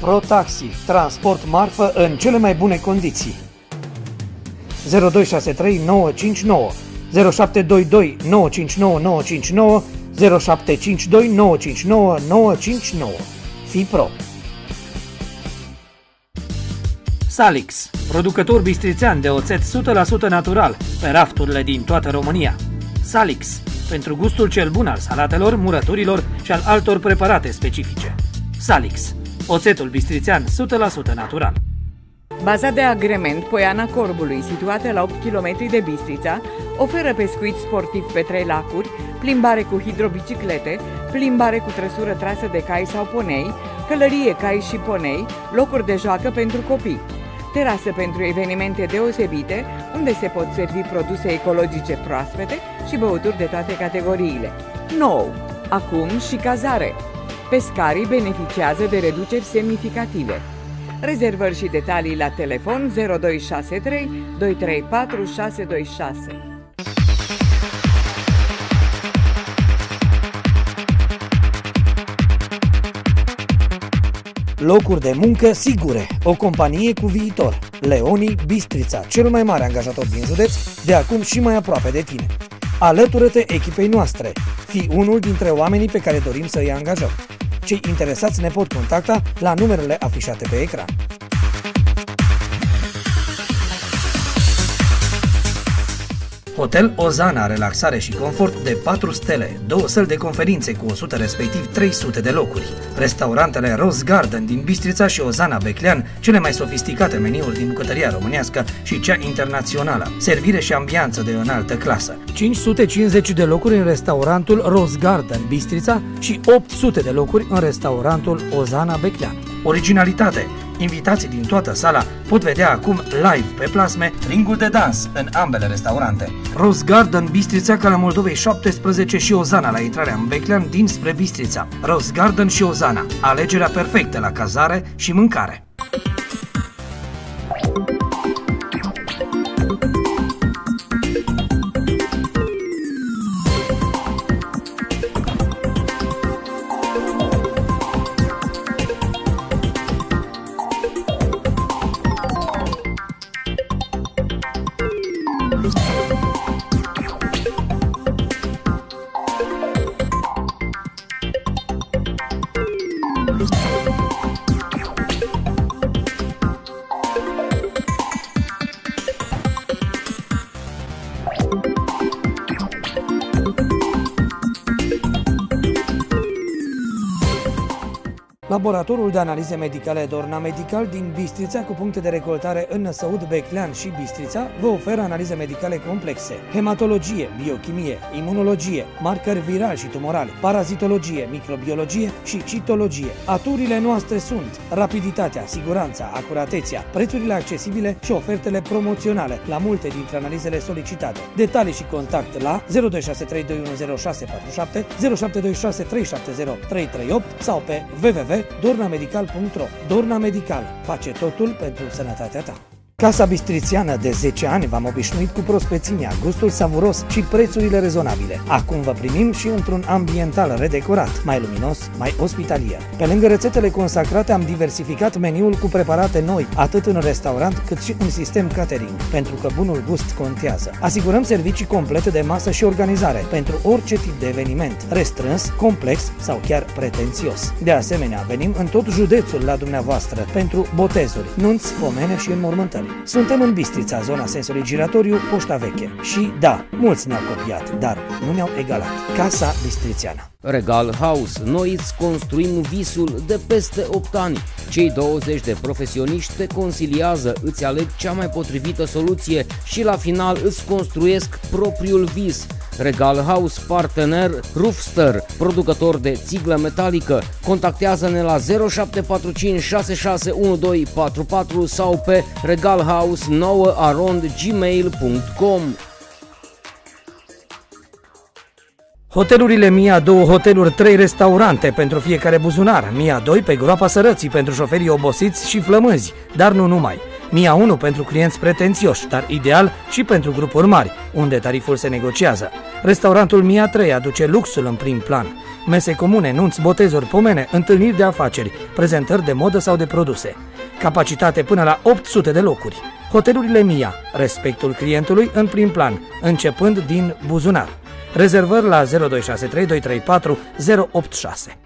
Pro Taxi, transport marfă în cele mai bune condiții. 0263 959 0722 959 959 0752 959 959 Fi Pro Salix, producător bistrițean de oțet 100% natural pe rafturile din toată România. Salix, pentru gustul cel bun al salatelor, murăturilor și al altor preparate specifice. Salix, oțetul bistrițean 100% natural. Baza de agrement Poiana Corbului, situată la 8 km de Bistrița, oferă pescuit sportiv pe trei lacuri, plimbare cu hidrobiciclete, plimbare cu trăsură trasă de cai sau ponei, călărie cai și ponei, locuri de joacă pentru copii terasă pentru evenimente deosebite, unde se pot servi produse ecologice proaspete și băuturi de toate categoriile. Nou, acum și cazare. Pescarii beneficiază de reduceri semnificative. Rezervări și detalii la telefon 0263 234 626. Locuri de muncă sigure, o companie cu viitor. Leoni Bistrița, cel mai mare angajator din județ, de acum și mai aproape de tine. Alătură-te echipei noastre. Fii unul dintre oamenii pe care dorim să îi angajăm. Cei interesați ne pot contacta la numerele afișate pe ecran. Hotel Ozana, relaxare și confort de 4 stele, două săli de conferințe cu 100 respectiv 300 de locuri. Restaurantele Rose Garden din Bistrița și Ozana Beclean, cele mai sofisticate meniuri din bucătăria românească și cea internațională. Servire și ambianță de înaltă clasă. 550 de locuri în restaurantul Rose Garden Bistrița și 800 de locuri în restaurantul Ozana Beclean. Originalitate, Invitații din toată sala pot vedea acum live pe plasme ringul de dans în ambele restaurante. Rose Garden Bistrița, Calea Moldovei 17 și Ozana la intrarea în Beclean dinspre Bistrița. Rose Garden și Ozana, alegerea perfectă la cazare și mâncare. Laboratorul de analize medicale Dorna Medical din Bistrița cu puncte de recoltare în Năsăud, Beclean și Bistrița vă oferă analize medicale complexe, hematologie, biochimie, imunologie, marcări viral și tumorale, parazitologie, microbiologie și citologie. Aturile noastre sunt rapiditatea, siguranța, acuratețea, prețurile accesibile și ofertele promoționale la multe dintre analizele solicitate. Detalii și contact la 0263210647, 0726370338 sau pe www dornamedical.ro Dorna Medical face totul pentru sănătatea ta. Casa Bistrițiană de 10 ani v-am obișnuit cu prospețimea, gustul savuros și prețurile rezonabile. Acum vă primim și într-un ambiental redecorat, mai luminos, mai ospitalier. Pe lângă rețetele consacrate am diversificat meniul cu preparate noi, atât în restaurant cât și în sistem catering, pentru că bunul gust contează. Asigurăm servicii complete de masă și organizare pentru orice tip de eveniment, restrâns, complex sau chiar pretențios. De asemenea, venim în tot județul la dumneavoastră pentru botezuri, nunți, pomene și înmormântări. Suntem în Bistrița, zona sensului giratoriu, poșta veche. Și da, mulți ne-au copiat, dar nu ne-au egalat. Casa Bistrițiană. Regal House, noi îți construim visul de peste 8 ani. Cei 20 de profesioniști te consiliază, îți aleg cea mai potrivită soluție și la final îți construiesc propriul vis. Regal House, partener Roofster, producător de țiglă metalică. Contactează-ne la 0745 661244 sau pe regalhouse 9 gmail.com. Hotelurile Mia 2, hoteluri 3 restaurante pentru fiecare buzunar, Mia 2 pe groapa sărății pentru șoferii obosiți și flămânzi, dar nu numai. Mia 1 pentru clienți pretențioși, dar ideal și pentru grupuri mari, unde tariful se negociază. Restaurantul Mia 3 aduce luxul în prim plan. Mese comune, nunți, botezuri, pomene, întâlniri de afaceri, prezentări de modă sau de produse. Capacitate până la 800 de locuri. Hotelurile Mia, respectul clientului în prim plan, începând din buzunar. Rezervări la 0263 234 086.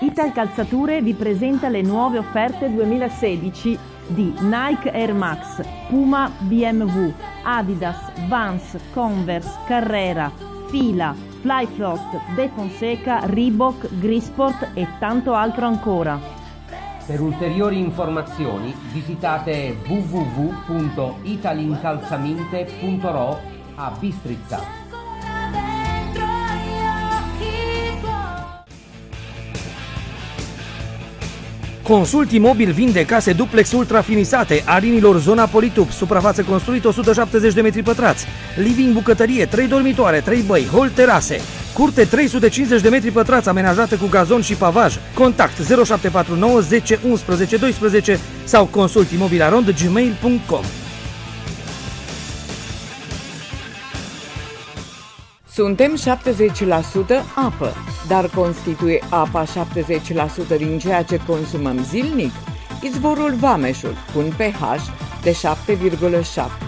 Ital Calzature vi presenta le nuove offerte 2016 di Nike Air Max, Puma BMW, Adidas, Vans, Converse, Carrera, Fila, Flyflot, De Fonseca, Reebok, Grisport e tanto altro ancora. Per ulteriori informazioni visitate www.italincalzaminte.ro a Bistrizza. Consult Imobil vinde case duplex ultrafinisate, arinilor zona Politub, suprafață construită 170 de metri pătrați, living bucătărie, 3 dormitoare, 3 băi, hol terase, curte 350 de metri pătrați amenajată cu gazon și pavaj. Contact 0749 10 11 12 sau consultimobilarond.gmail.com Suntem 70% apă, dar constituie apa 70% din ceea ce consumăm zilnic? Izvorul Vameșul, cu un pH de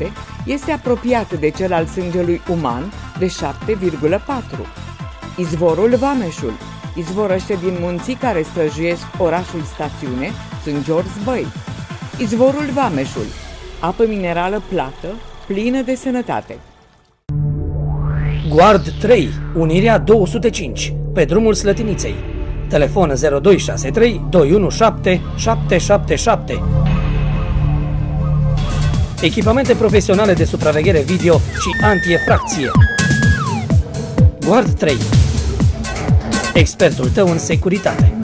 7,7, este apropiat de cel al sângelui uman de 7,4. Izvorul Vameșul izvorăște din munții care străjuiesc orașul stațiune St. George Bay. Izvorul Vameșul, apă minerală plată, plină de sănătate. Guard 3, Unirea 205, pe drumul Slătiniței. Telefon 0263 217 777. Echipamente profesionale de supraveghere video și antiefracție. Guard 3. Expertul tău în securitate.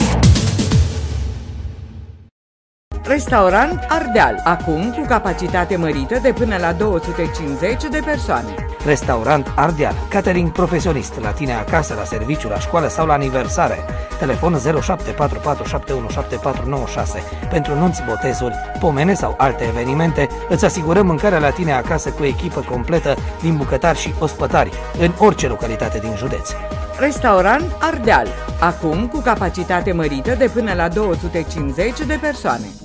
Restaurant Ardeal, acum cu capacitate mărită de până la 250 de persoane. Restaurant Ardeal, catering profesionist, la tine acasă, la serviciu, la școală sau la aniversare. Telefon 0744717496. Pentru nunți, botezuri, pomene sau alte evenimente, îți asigurăm mâncarea la tine acasă cu echipă completă din bucătari și ospătari, în orice localitate din județ. Restaurant Ardeal, acum cu capacitate mărită de până la 250 de persoane.